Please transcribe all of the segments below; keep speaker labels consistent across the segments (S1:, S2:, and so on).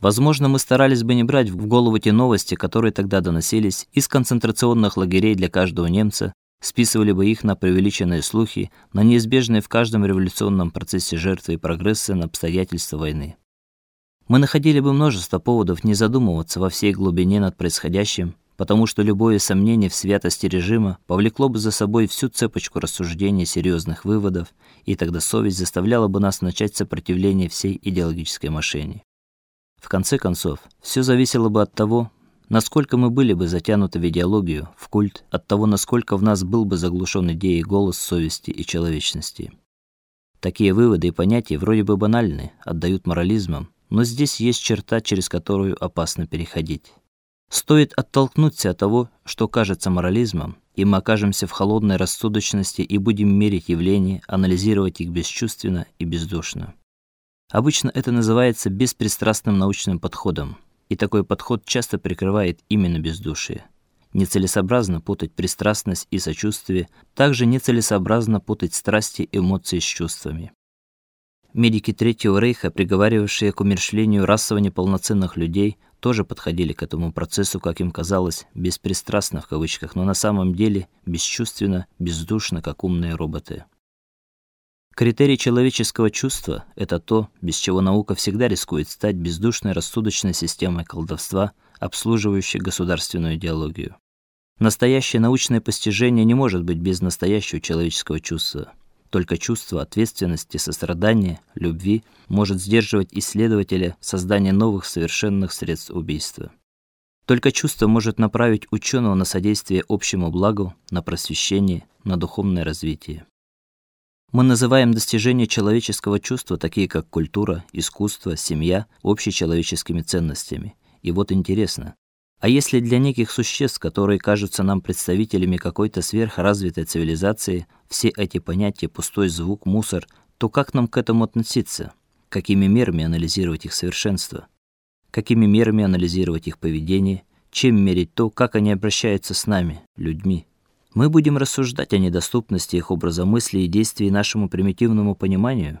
S1: Возможно, мы старались бы не брать в голову те новости, которые тогда доносились из концентрационных лагерей для каждого немца, списывали бы их на преувеличенные слухи, на неизбежные в каждом революционном процессе жертвы и прогресса на обстоятельства войны. Мы находили бы множество поводов не задумываться во всей глубине над происходящим, потому что любое сомнение в святости режима повлекло бы за собой всю цепочку рассуждений серьезных выводов, и тогда совесть заставляла бы нас начать сопротивление всей идеологической машине. В конце концов, все зависело бы от того, насколько мы были бы затянуты в идеологию, в культ, от того, насколько в нас был бы заглушен идеей голос совести и человечности. Такие выводы и понятия вроде бы банальны, отдают морализмам, но здесь есть черта, через которую опасно переходить. Стоит оттолкнуться от того, что кажется морализмом, и мы окажемся в холодной рассудочности и будем мерить явления, анализировать их бесчувственно и бездушно. Обычно это называется беспристрастным научным подходом, и такой подход часто прикрывает именно бездушие. Нецелесообразно путать пристрастность и сочувствие, также нецелесообразно путать страсти и эмоции с чувствами. Медики Третьего рейха, приговаривавшие к умерщвлению расово неполноценных людей, тоже подходили к этому процессу, как им казалось, беспристрастно в кавычках, но на самом деле бесчувственно, бездушно, как умные роботы. Критерий человеческого чувства это то, без чего наука всегда рискует стать бездушной рассудочной системой колдовства, обслуживающей государственную идеологию. Настоящее научное постижение не может быть без настоящего человеческого чувства. Только чувство ответственности, сострадания, любви может сдерживать исследователя в создании новых совершенных средств убийства. Только чувство может направить ученого на содействие общему благу, на просвещение, на духовное развитие. Мы называем достижения человеческого чувства, такие как культура, искусство, семья, общечеловеческими ценностями. И вот интересно, а если для неких существ, которые кажутся нам представителями какой-то сверхразвитой цивилизации, все эти понятия пустой звук, мусор, то как нам к этому относиться? Какими мерами анализировать их совершенство? Какими мерами анализировать их поведение? Чем мерить то, как они обращаются с нами, людьми? Мы будем рассуждать о недоступности их образа мысли и действий нашему примитивному пониманию.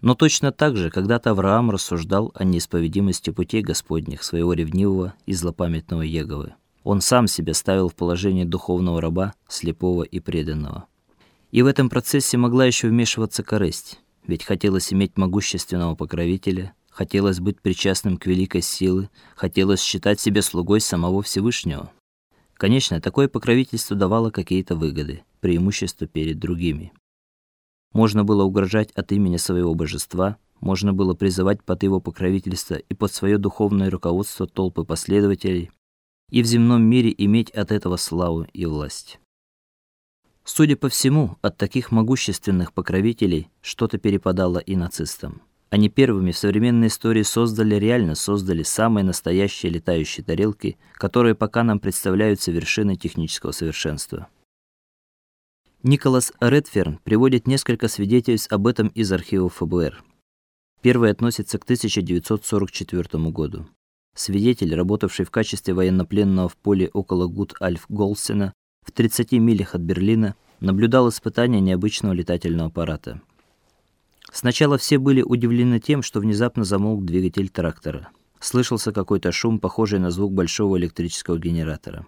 S1: Но точно так же когда-то Авраам рассуждал о неисповедимости путей Господних своего ревнивого и злопамятного Еговы. Он сам себя ставил в положение духовного раба, слепого и преданного. И в этом процессе могла еще вмешиваться корысть, ведь хотелось иметь могущественного покровителя, хотелось быть причастным к великой силе, хотелось считать себя слугой самого Всевышнего. Конечно, такое покровительство давало какие-то выгоды, преимущества перед другими. Можно было угрожать от имени своего божества, можно было призывать под его покровительство и под свое духовное руководство толпы последователей, и в земном мире иметь от этого славу и власть. Судя по всему, от таких могущественных покровителей что-то перепадало и нацистам. Они первыми в современной истории создали, реально создали самые настоящие летающие тарелки, которые пока нам представляются вершиной технического совершенства. Николас Редферн приводит несколько свидетельств об этом из архивов ФБР. Первый относится к 1944 году. Свидетель, работавший в качестве военнопленного в поле около Гут-Альф-Голсена в 30 милях от Берлина, наблюдал испытания необычного летательного аппарата. Сначала все были удивлены тем, что внезапно замолк двигатель трактора. Слышался какой-то шум, похожий на звук большого электрического генератора.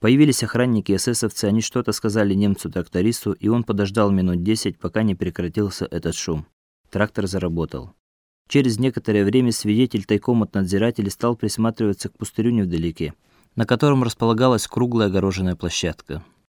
S1: Появились охранники и эсэсовцы, они что-то сказали немцу-трактористу, и он подождал минут десять, пока не прекратился этот шум. Трактор заработал. Через некоторое время свидетель тайком от надзирателей стал присматриваться к пустырю невдалеке, на котором располагалась круглая огороженная площадка.